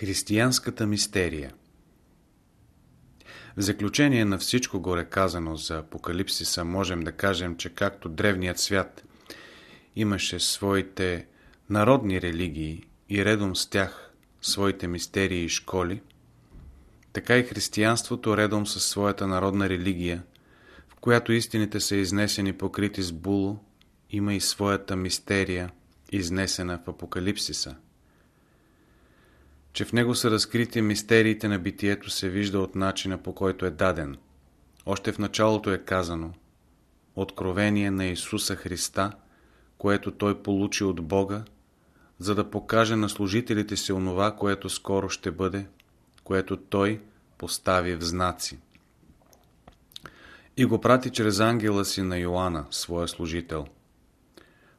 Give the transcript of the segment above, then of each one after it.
Християнската мистерия. В заключение на всичко горе казано за Апокалипсиса можем да кажем, че както древният свят имаше своите народни религии и редом с тях своите мистерии и школи, така и християнството редом със своята народна религия, в която истините са изнесени покрити с було, има и своята мистерия, изнесена в Апокалипсиса – че в него са разкрити мистериите на битието се вижда от начина по който е даден. Още в началото е казано Откровение на Исуса Христа, което Той получи от Бога, за да покаже на служителите си онова, което скоро ще бъде, което Той постави в знаци. И го прати чрез ангела си на Йоанна, своя служител.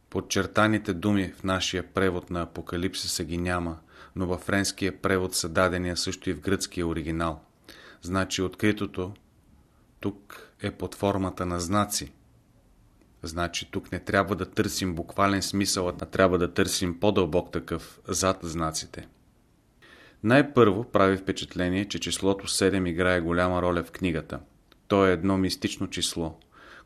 Подчертаните думи в нашия превод на Апокалипсиса ги няма – но във френския превод са дадени, също и в гръцкия оригинал. Значи откритото тук е под формата на знаци. Значи тук не трябва да търсим буквален смисъл, а трябва да търсим по-дълбок такъв зад знаците. Най-първо прави впечатление, че числото 7 играе голяма роля в книгата. То е едно мистично число,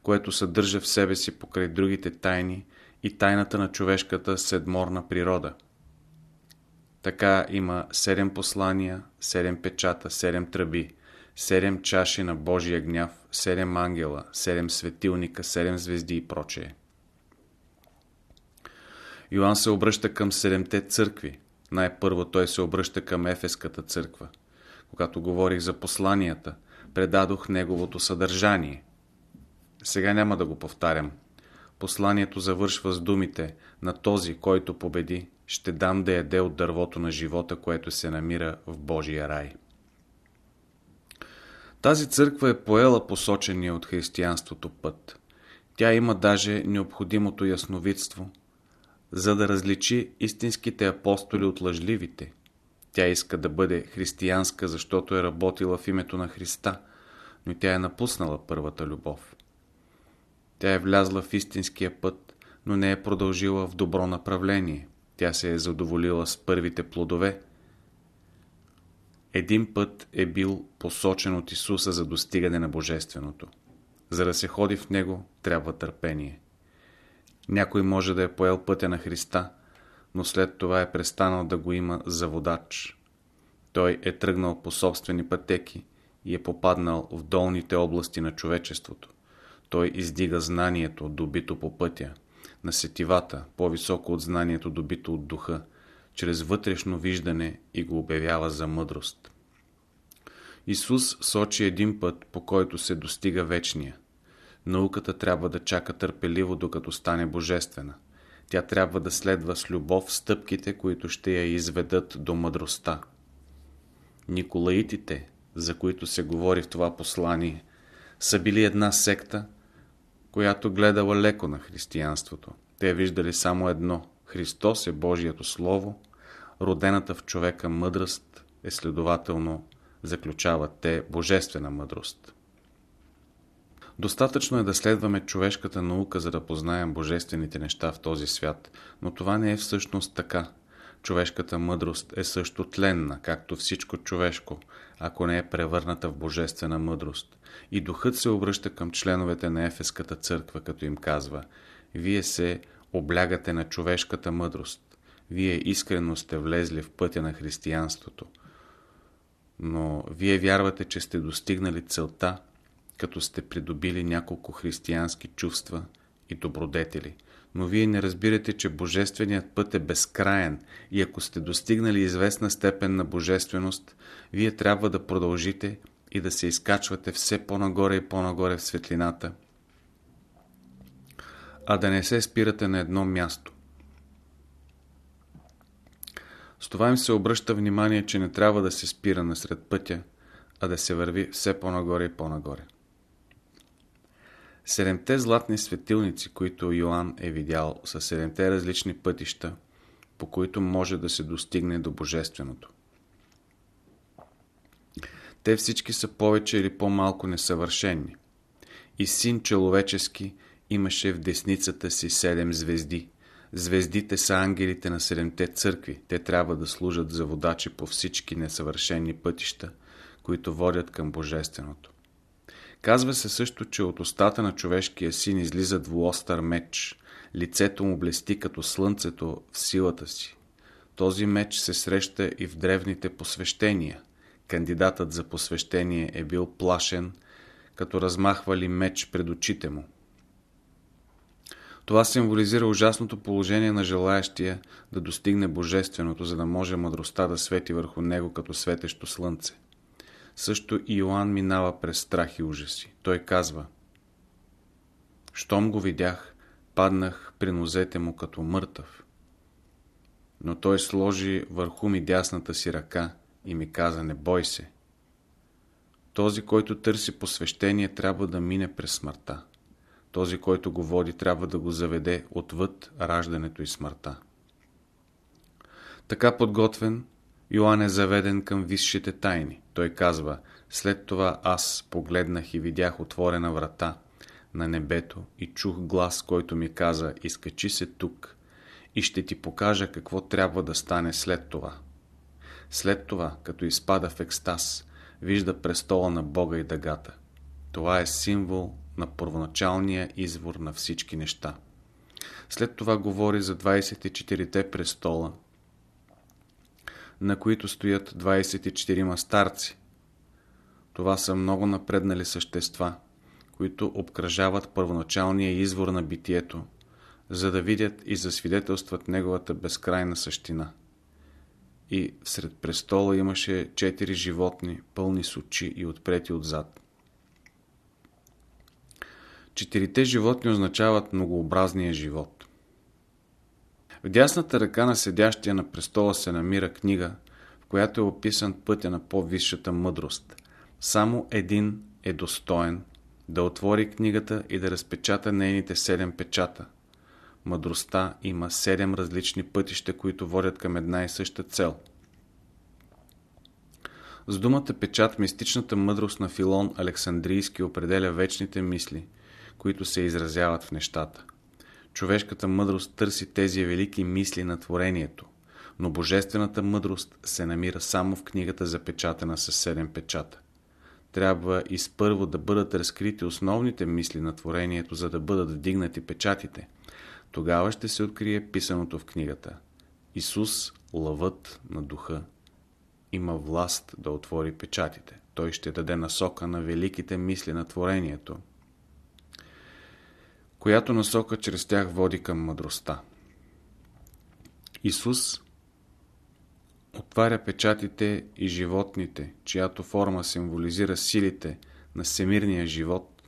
което съдържа в себе си покрай другите тайни и тайната на човешката седморна природа – така има седем послания, седем печата, седем тръби, седем чаши на Божия гняв, седем ангела, седем светилника, седем звезди и прочее. Йоанн се обръща към седемте църкви. Най-първо той се обръща към Ефеската църква. Когато говорих за посланията, предадох неговото съдържание. Сега няма да го повтарям. Посланието завършва с думите на този, който победи, ще дам да яде от дървото на живота, което се намира в Божия рай. Тази църква е поела посочения от християнството път. Тя има даже необходимото ясновидство, за да различи истинските апостоли от лъжливите. Тя иска да бъде християнска, защото е работила в името на Христа, но тя е напуснала първата любов. Тя е влязла в истинския път, но не е продължила в добро направление – тя се е задоволила с първите плодове. Един път е бил посочен от Исуса за достигане на Божественото. За да се ходи в него, трябва търпение. Някой може да е поел пътя на Христа, но след това е престанал да го има за водач. Той е тръгнал по собствени пътеки и е попаднал в долните области на човечеството. Той издига знанието, добито по пътя, на сетивата, по-високо от знанието добито от духа, чрез вътрешно виждане и го обявява за мъдрост. Исус сочи един път, по който се достига вечния. Науката трябва да чака търпеливо, докато стане божествена. Тя трябва да следва с любов стъпките, които ще я изведат до мъдростта. Николаитите, за които се говори в това послание, са били една секта, която гледала леко на християнството. Те виждали само едно – Христос е Божието Слово, родената в човека мъдрост е следователно, заключават те, божествена мъдрост. Достатъчно е да следваме човешката наука, за да познаем божествените неща в този свят, но това не е всъщност така. Човешката мъдрост е също тленна, както всичко човешко, ако не е превърната в божествена мъдрост. И духът се обръща към членовете на Ефеската църква, като им казва Вие се облягате на човешката мъдрост. Вие искрено сте влезли в пътя на християнството. Но вие вярвате, че сте достигнали целта, като сте придобили няколко християнски чувства и добродетели. Но вие не разбирате, че Божественият път е безкраен и ако сте достигнали известна степен на божественост, вие трябва да продължите и да се изкачвате все по-нагоре и по-нагоре в светлината, а да не се спирате на едно място. С това им се обръща внимание, че не трябва да се спира насред пътя, а да се върви все по-нагоре и по-нагоре. Седемте златни светилници, които Йоанн е видял, са седемте различни пътища, по които може да се достигне до Божественото. Те всички са повече или по-малко несъвършени. И син човечески имаше в десницата си седем звезди. Звездите са ангелите на седемте църкви. Те трябва да служат за водачи по всички несъвършени пътища, които водят към Божественото. Казва се също, че от устата на човешкия син излиза двуостър меч. Лицето му блести като слънцето в силата си. Този меч се среща и в древните посвещения. Кандидатът за посвещение е бил плашен, като размахвали меч пред очите му. Това символизира ужасното положение на желаящия да достигне Божественото, за да може мъдростта да свети върху него като светещо слънце. Също Иоанн минава през страх и ужаси. Той казва Щом го видях, паднах при нозете му като мъртъв. Но той сложи върху ми дясната си ръка и ми каза, не бой се. Този, който търси посвещение, трябва да мине през смъртта. Този, който го води, трябва да го заведе отвъд раждането и смъртта. Така подготвен, Йоанн е заведен към висшите тайни. Той казва, след това аз погледнах и видях отворена врата на небето и чух глас, който ми каза, изкачи се тук и ще ти покажа какво трябва да стане след това. След това, като изпада в екстаз, вижда престола на Бога и дъгата. Това е символ на първоначалния извор на всички неща. След това говори за 24-те престола, на които стоят 24 старци. Това са много напреднали същества, които обкръжават първоначалния извор на битието, за да видят и засвидетелстват неговата безкрайна същина. И сред престола имаше четири животни, пълни с очи и отпрети отзад. Четирите животни означават многообразния живот. В дясната ръка на седящия на престола се намира книга, в която е описан пътя на по-висшата мъдрост. Само един е достоен да отвори книгата и да разпечата нейните седем печата. Мъдростта има седем различни пътища, които водят към една и съща цел. С думата печат мистичната мъдрост на Филон Александрийски определя вечните мисли, които се изразяват в нещата. Човешката мъдрост търси тези велики мисли на творението, но божествената мъдрост се намира само в книгата запечатана с седем печата. Трябва изпърво да бъдат разкрити основните мисли на творението, за да бъдат вдигнати печатите. Тогава ще се открие писаното в книгата. Исус, лъвът на духа, има власт да отвори печатите. Той ще даде насока на великите мисли на творението която насока чрез тях води към мъдростта. Исус отваря печатите и животните, чиято форма символизира силите на всемирния живот,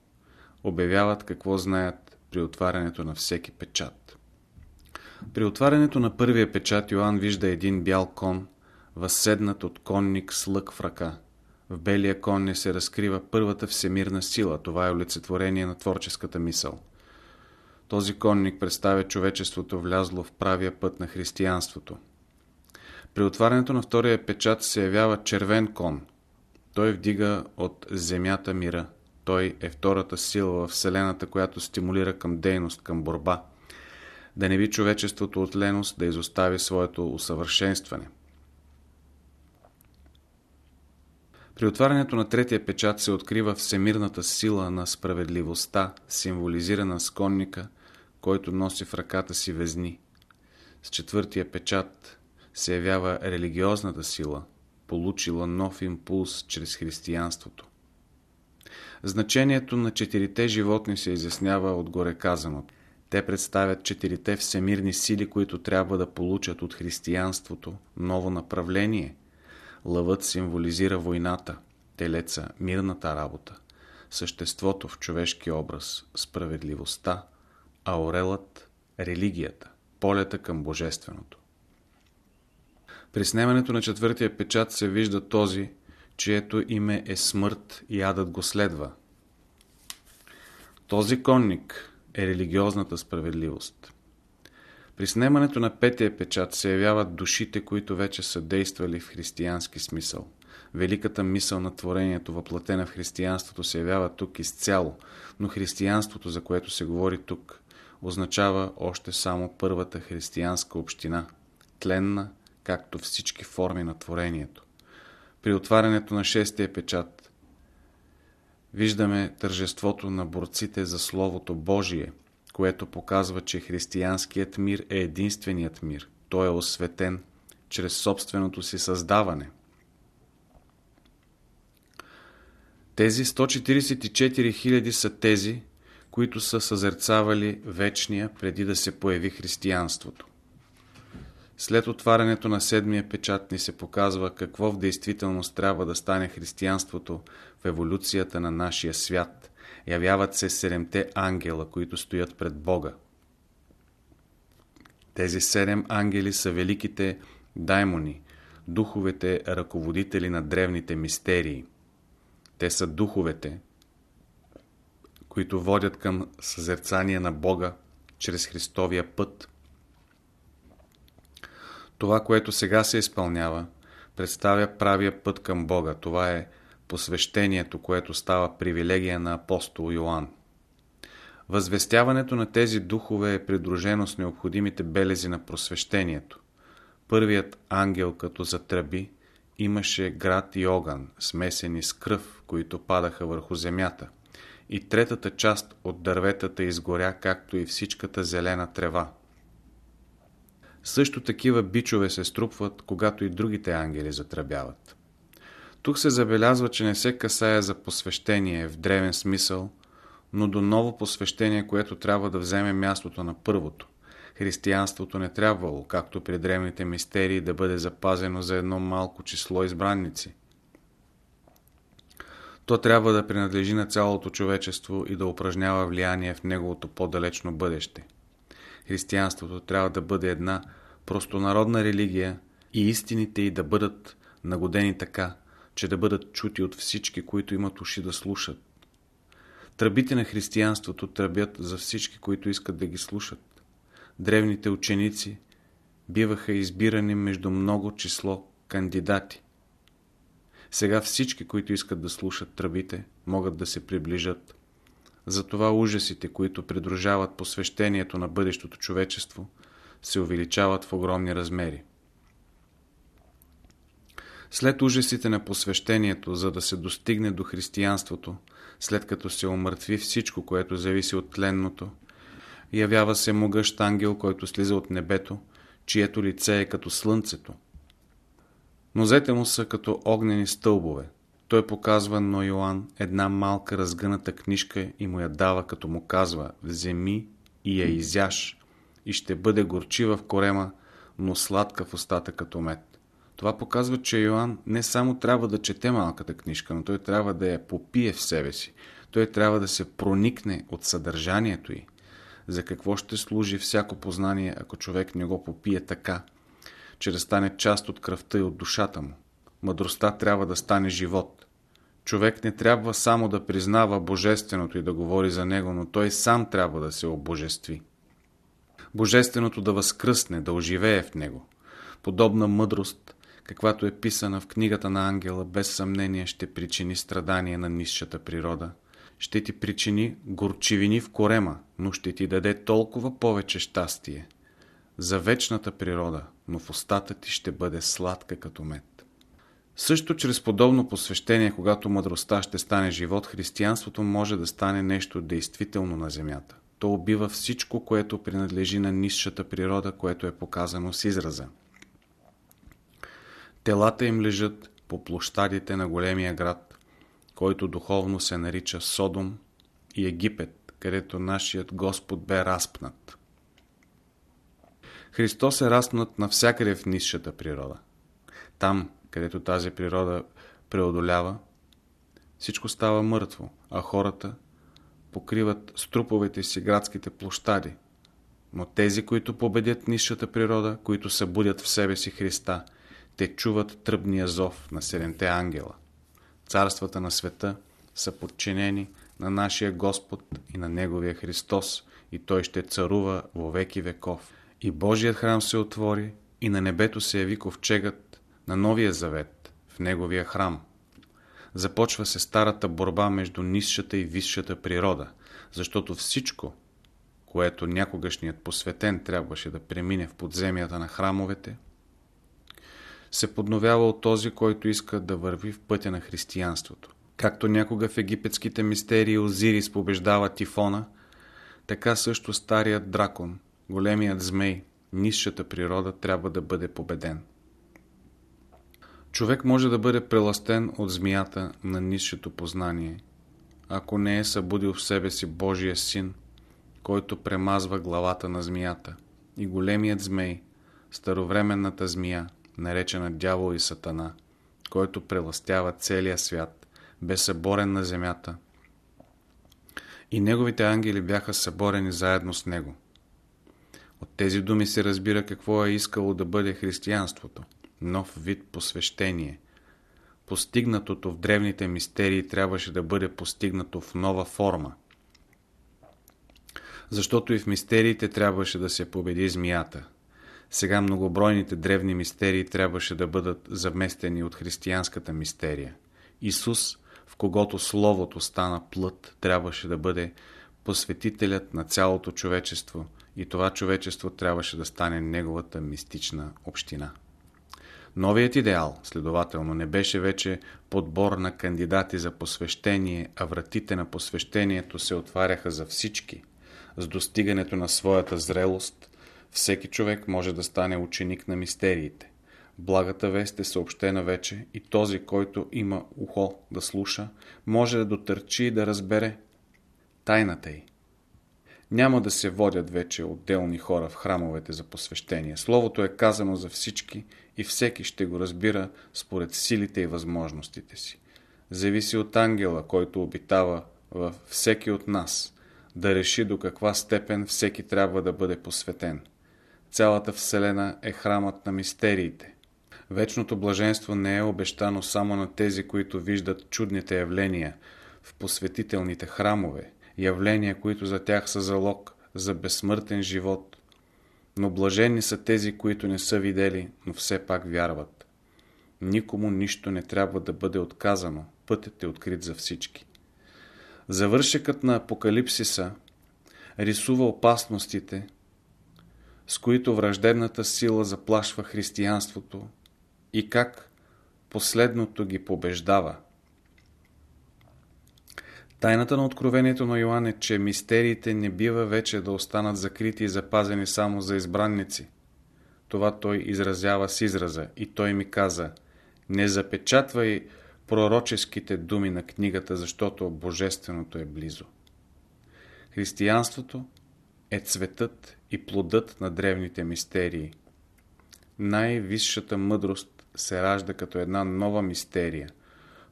обявяват какво знаят при отварянето на всеки печат. При отварянето на първия печат Йоанн вижда един бял кон, възседнат от конник с лък в ръка. В белия кон не се разкрива първата всемирна сила, това е олицетворение на творческата мисъл – този конник представя човечеството влязло в правия път на християнството. При отварянето на втория печат се явява червен кон. Той вдига от земята мира. Той е втората сила в Вселената, която стимулира към дейност, към борба. Да не би човечеството от леност да изостави своето усъвършенстване. При отварянето на третия печат се открива всемирната сила на справедливостта, символизирана с конника, който носи в ръката си везни. С четвъртия печат се явява религиозната сила, получила нов импулс чрез християнството. Значението на четирите животни се изяснява от горе казаното. Те представят четирите всемирни сили, които трябва да получат от християнството ново направление. Лъвът символизира войната, телеца – мирната работа, съществото в човешки образ – справедливостта, а орелът – религията, полета към Божественото. При снемането на четвъртия печат се вижда този, чието име е смърт и адът го следва. Този конник е религиозната справедливост. При снемането на петия печат се явяват душите, които вече са действали в християнски смисъл. Великата мисъл на творението, въплатена в християнството, се явява тук изцяло, но християнството, за което се говори тук, означава още само първата християнска община, тленна, както всички форми на творението. При отварянето на шестия печат виждаме тържеството на борците за Словото Божие, което показва, че християнският мир е единственият мир. Той е осветен чрез собственото си създаване. Тези 144 000 са тези, които са съзерцавали вечния преди да се появи християнството. След отварянето на седмия печат ни се показва какво в действителност трябва да стане християнството в еволюцията на нашия свят. Явяват се седемте ангела, които стоят пред Бога. Тези седем ангели са великите даймони, духовете ръководители на древните мистерии. Те са духовете, които водят към съзерцание на Бога чрез Христовия път. Това, което сега се изпълнява, представя правия път към Бога. Това е посвещението, което става привилегия на апостол Йоанн. Възвестяването на тези духове е придружено с необходимите белези на просвещението. Първият ангел, като затръби, имаше град и огън, смесени с кръв, които падаха върху земята и третата част от дърветата изгоря, както и всичката зелена трева. Също такива бичове се струпват, когато и другите ангели затръбяват. Тук се забелязва, че не се касае за посвещение в древен смисъл, но до ново посвещение, което трябва да вземе мястото на първото. Християнството не трябвало, както при древните мистерии, да бъде запазено за едно малко число избранници – то трябва да принадлежи на цялото човечество и да упражнява влияние в неговото по-далечно бъдеще. Християнството трябва да бъде една простонародна религия и истините й да бъдат нагодени така, че да бъдат чути от всички, които имат уши да слушат. Тръбите на християнството тръбят за всички, които искат да ги слушат. Древните ученици биваха избирани между много число кандидати. Сега всички, които искат да слушат тръбите, могат да се приближат. Затова ужасите, които придружават посвещението на бъдещото човечество, се увеличават в огромни размери. След ужасите на посвещението, за да се достигне до християнството, след като се омъртви всичко, което зависи от тленното, явява се могъщ ангел, който слиза от небето, чието лице е като слънцето – Нозете му са като огнени стълбове. Той показва на Йоан една малка разгъната книжка и му я дава, като му казва «Вземи и я изяш и ще бъде горчива в корема, но сладка в устата като мед». Това показва, че Йоан не само трябва да чете малката книжка, но той трябва да я попие в себе си. Той трябва да се проникне от съдържанието й. За какво ще служи всяко познание, ако човек не го попие така, че да стане част от кръвта и от душата му. Мъдростта трябва да стане живот. Човек не трябва само да признава Божественото и да говори за него, но той сам трябва да се обожестви. Божественото да възкръсне, да оживее в него. Подобна мъдрост, каквато е писана в книгата на ангела, без съмнение ще причини страдания на нисшата природа. Ще ти причини горчивини в корема, но ще ти даде толкова повече щастие. За вечната природа – но в устата ти ще бъде сладка като мед. Също чрез подобно посвещение, когато мъдростта ще стане живот, християнството може да стане нещо действително на земята. То убива всичко, което принадлежи на нисшата природа, което е показано с израза. Телата им лежат по площадите на големия град, който духовно се нарича Содом и Египет, където нашият Господ бе разпнат. Христос е раснат навсякъде в нисшата природа. Там, където тази природа преодолява, всичко става мъртво, а хората покриват струповете си градските площади. Но тези, които победят нисшата природа, които събудят в себе си Христа, те чуват тръбния зов на седемте ангела. Царствата на света са подчинени на нашия Господ и на Неговия Христос и Той ще царува во веки веков. И Божият храм се отвори, и на небето се яви ковчегът на Новия Завет в Неговия храм. Започва се старата борба между нисшата и висшата природа, защото всичко, което някогашният посветен трябваше да премине в подземията на храмовете, се подновява от този, който иска да върви в пътя на християнството. Както някога в египетските мистерии Озирис побеждава Тифона, така също старият дракон, големият змей, низшата природа трябва да бъде победен. Човек може да бъде преластен от змията на низшето познание, ако не е събудил в себе си Божия син, който премазва главата на змията. И големият змей, старовременната змия, наречена дявол и сатана, който преластява целия свят, бе съборен на земята. И неговите ангели бяха съборени заедно с него. От тези думи се разбира какво е искало да бъде християнството. Нов вид посвещение. Постигнатото в древните мистерии трябваше да бъде постигнато в нова форма. Защото и в мистериите трябваше да се победи змията. Сега многобройните древни мистерии трябваше да бъдат заместени от християнската мистерия. Исус, в когото Словото стана плът, трябваше да бъде посветителят на цялото човечество и това човечество трябваше да стане неговата мистична община. Новият идеал, следователно, не беше вече подбор на кандидати за посвещение, а вратите на посвещението се отваряха за всички. С достигането на своята зрелост, всеки човек може да стане ученик на мистериите. Благата вест е съобщена вече и този, който има ухо да слуша, може да дотърчи и да разбере тайната й. Няма да се водят вече отделни хора в храмовете за посвещение. Словото е казано за всички и всеки ще го разбира според силите и възможностите си. Зависи от ангела, който обитава във всеки от нас, да реши до каква степен всеки трябва да бъде посветен. Цялата Вселена е храмът на мистериите. Вечното блаженство не е обещано само на тези, които виждат чудните явления в посветителните храмове, явления, които за тях са залог за безсмъртен живот. Но блажени са тези, които не са видели, но все пак вярват. Никому нищо не трябва да бъде отказано, пътят е открит за всички. Завършекът на Апокалипсиса рисува опасностите, с които враждебната сила заплашва християнството и как последното ги побеждава. Тайната на откровението на Йоан е, че мистериите не бива вече да останат закрити и запазени само за избранници. Това той изразява с израза и той ми каза Не запечатвай пророческите думи на книгата, защото Божественото е близо. Християнството е цветът и плодът на древните мистерии. Най-висшата мъдрост се ражда като една нова мистерия.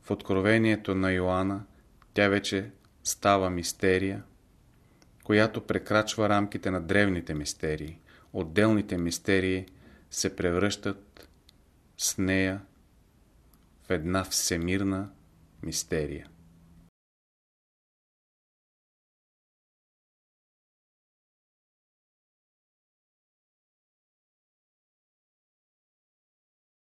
В откровението на Йоанна тя вече става мистерия, която прекрачва рамките на древните мистерии. Отделните мистерии се превръщат с нея в една всемирна мистерия.